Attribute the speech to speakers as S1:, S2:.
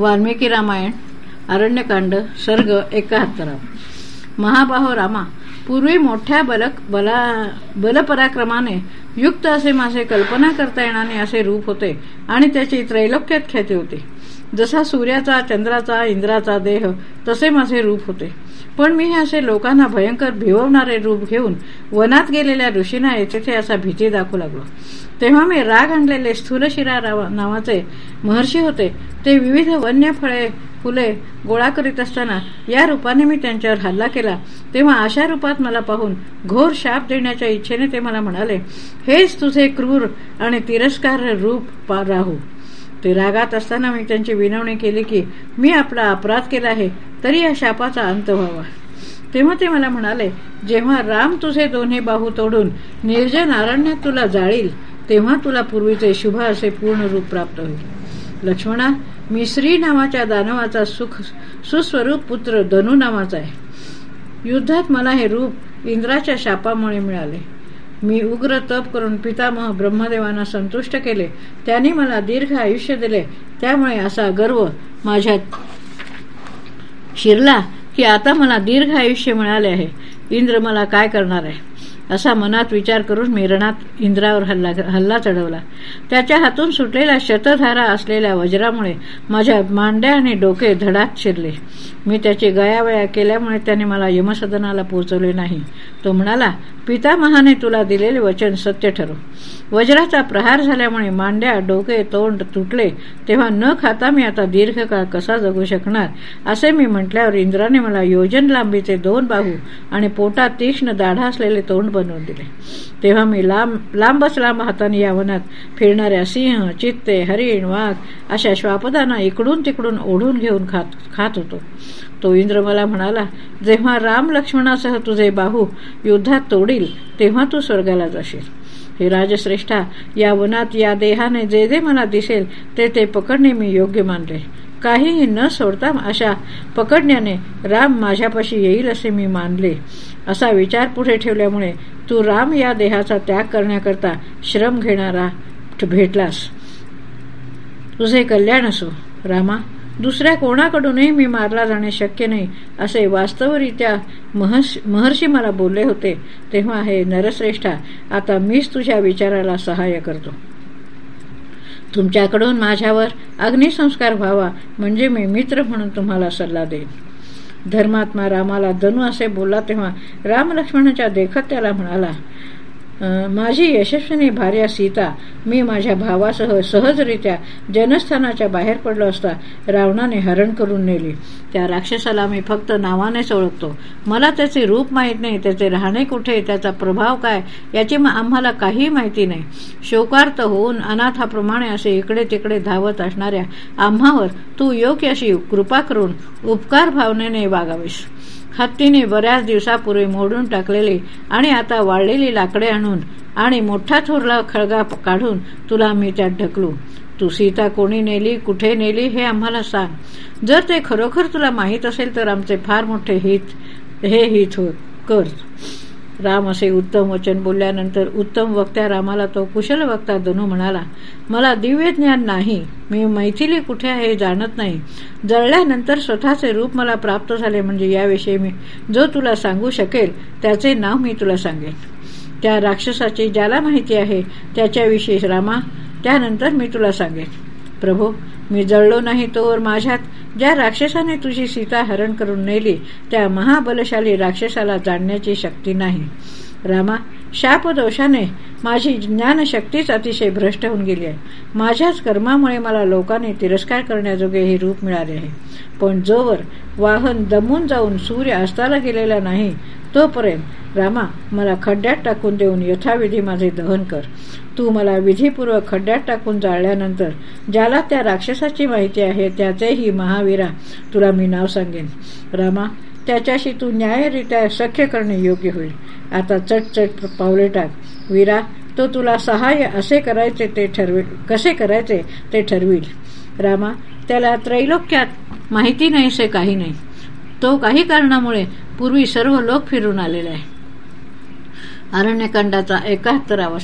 S1: वाल्मिकी रामायण अरण्यकांड सर्ग एकाहत्तरा महाबाहो रामा पूर्वी मोठ्या बलक बला बलपराक्रमाने युक्त असे माझे कल्पना करता येणारे असे रूप होते आणि त्याची त्रैलोक्यात ख्याती होती. जसा सूर्याचा चंद्राचा इंद्राचा देह तसे माझे रूप होते. पण मी हे असे लोकांना भयंकर भिवणारे रूप घेऊन वनात गेलेल्या ऋषींना येथे असा भीती दाखवू लागलो. तेव्हा मी राग आणलेले स्थूलशिरा नावाचे महर्षी होते. ते विविध वन्य फळे फुले गोळा करीत असताना या रूपाने मी त्यांच्यावर हल्ला केला. तेव्हा अशा रूपात मला पाहून घोर शाप देण्याच्या इच्छेने ते मला म्हणाले हेच तुझे क्रूर आणि तिरस्कार रूप राहू. ते रागात असताना मी त्यांची विनवणी केली की मी आपला अपराध केला आहे तरी या शापाचा अंत व्हावा. तेव्हा ते मला म्हणाले जेव्हा राम तुझे दोन्ही बाहू तोडून निर्जन अरण्यात तुला जाळील तेव्हा तुला पूर्वीचे शुभ असे पूर्ण रूप प्राप्त होईल. लक्ष्मणा मी श्री नावाच्या दानवाचा सुख सुस्वरूप पुत्र धनु नावाचा आहे. युद्धात मला हे रूप इंद्राच्या शापामुळे मिळाले. मी उग्र तप करून पितामह ब्रह्मदेवांना संतुष्ट केले. त्यांनी मला दीर्घ आयुष्य दिले. त्यामुळे असा गर्व माझ्यात शिरला की आता मला दीर्घ आयुष्य मिळाले आहे. इंद्र मला काय करणार आहे? असा मनात विचार करून मेरणात इंद्रावर हल्ला हल्ला चढवला. त्याच्या हातून सुटलेल्या शतधारा असलेल्या वज्रामुळे माझ्या मांड्या आणि डोके धडात शिरले. मी त्याची गयावया केल्यामुळे त्याने मला यमसदनाला पोहोचवले नाही. तो म्हणाला पितामहाने तुला दिलेले वचन सत्य ठरो वज्राचा प्रहार झाल्यामुळे मांड्या डोके तोंड तुटले. तेव्हा न खाता मी आता दीर्घकाळ कसा जगू शकणार? असे मी म्हटल्यावर इंद्राने मला योजन लांबीचे दोन बाहू आणि पोटात तीक्ष्ण दाढा असलेले तोंड बनवून दिले. तेव्हा मी लांब लांबच लांब हाताने या वनात फिरणाऱ्या सिंह चित्ते हरिण वाघ अशा श्वापदांना इकडून तिकडून ओढून घेऊन खात खात होतो. तो इंद्र मला म्हणाला जेव्हा राम लक्ष्मणासह तुझे बाहू युद्धात तोडील तेव्हा तू स्वर्गाला जाशील. हे राजश्रेष्ठा या वनात या देहाने जे जे मला दिसेल ते ते पकडणे मी योग्य मानले. काहीही न सोडता अशा पकडण्याने राम माझ्यापाशी येईल असे मी मानले. असा विचार पुढे ठेवल्यामुळे तू राम या देहाचा त्याग करण्याकरता श्रम घेणारा भेटलास. तुझे कल्याण असो. रामा दुसऱ्या कोणाकडूनही मी मारला जाणे शक्य नाही असे वास्तवरित्या महर्षी मला बोलले होते तेव्हा हे नरश्रेष्ठा आता मीच तुझ्या विचाराला सहाय्य करतो. तुमच्याकडून माझ्यावर अग्निसंस्कार व्हावा म्हणजे मी मित्र म्हणून तुम्हाला सल्ला देईन. धर्मात्मा रामाला धनु असे बोलला तेव्हा राम लक्ष्मणाच्या देखत त्याला म्हणाला माझी यशस्वीनी भार्या सीता मी माझ्या भावासह सहजरित्या जनस्थानाच्या बाहेर पडलो असता रावणाने हरण करून नेली. त्या राक्षसाला मी फक्त नावानेच ओळखतो. मला त्याचे रूप माहीत नाही त्याचे राहणे कुठे त्याचा प्रभाव काय याची आम्हाला काही माहिती नाही. शोकार्त होऊन अनाथाप्रमाणे असे इकडे तिकडे धावत असणाऱ्या आम्हावर तू योग्य अशी कृपा करून उपकार भावनेने वागावीस. हत्तीने बऱ्याच दिवसापूर्वी मोडून टाकलेली आणि आता वाळलेली लाकडे आणून आणि मोठा थोरला खळगा काढून तुला मी त्यात ढकलू. तू सीता कोणी नेली कुठे नेली हे आम्हाला सांग. जर ते खरोखर तुला माहीत असेल तर आमचे फार मोठे हित हे हित हो कर. राम असे उत्तम वचन बोलल्यानंतर उत्तम वक्त्या रामाला तो कुशल वक्ता धनू म्हणाला मला दिव्य ज्ञान नाही मी मैथिली कुठे आहे जाणत नाही. जळल्यानंतर स्वतःचे रूप मला प्राप्त झाले म्हणजे याविषयी मी जो तुला सांगू शकेल त्याचे नाव मी तुला सांगेन. त्या राक्षसाची ज्याला माहिती आहे त्याच्याविषयी रामा त्यानंतर मी तुला सांगेन. प्रभू मी जळलो नाही तोवर माझ्यात ज्या राक्षसाने तुझी सीता हरण करून नेली त्या महाबलशाली राक्षसाला जाणण्याची शक्ती नाही. रामा शापदोषाने माझी ज्ञानशक्तीच अतिशय भ्रष्ट होऊन गेली आहे. माझ्याच कर्मामुळे मला लोकांनी तिरस्कार करण्याजोगे हे रूप मिळाले आहे. पण जोवर वाहन दमून जाऊन सूर्य अस्ताला गेलेला नाही तोपर्यंत रामा मला खड्ड्यात टाकून देऊन यथाविधी माझे दहन कर. तू मला विधीपूर्वक खड्ड्यात टाकून जाळल्यानंतर ज्याला त्या राक्षसाची माहिती आहे त्याचेही महावीरा तुला मी नाव सांगेन. रामा त्याच्याशी तू न्यायरित्या सख्य करणे योग्य होईल. आता चटचट पावले टाक. वीरा तो तुला सहाय्य असे करायचे ते ठरवे कसे करायचे ते ठरविल. रामा त्याला त्रैलोक्यात माहिती नाही असे काही नाही. तो काही कारणामुळे पूर्वी सर्व लोक फिरून आलेला आहे. अरण्यकांडाचा एकाहत्तरावा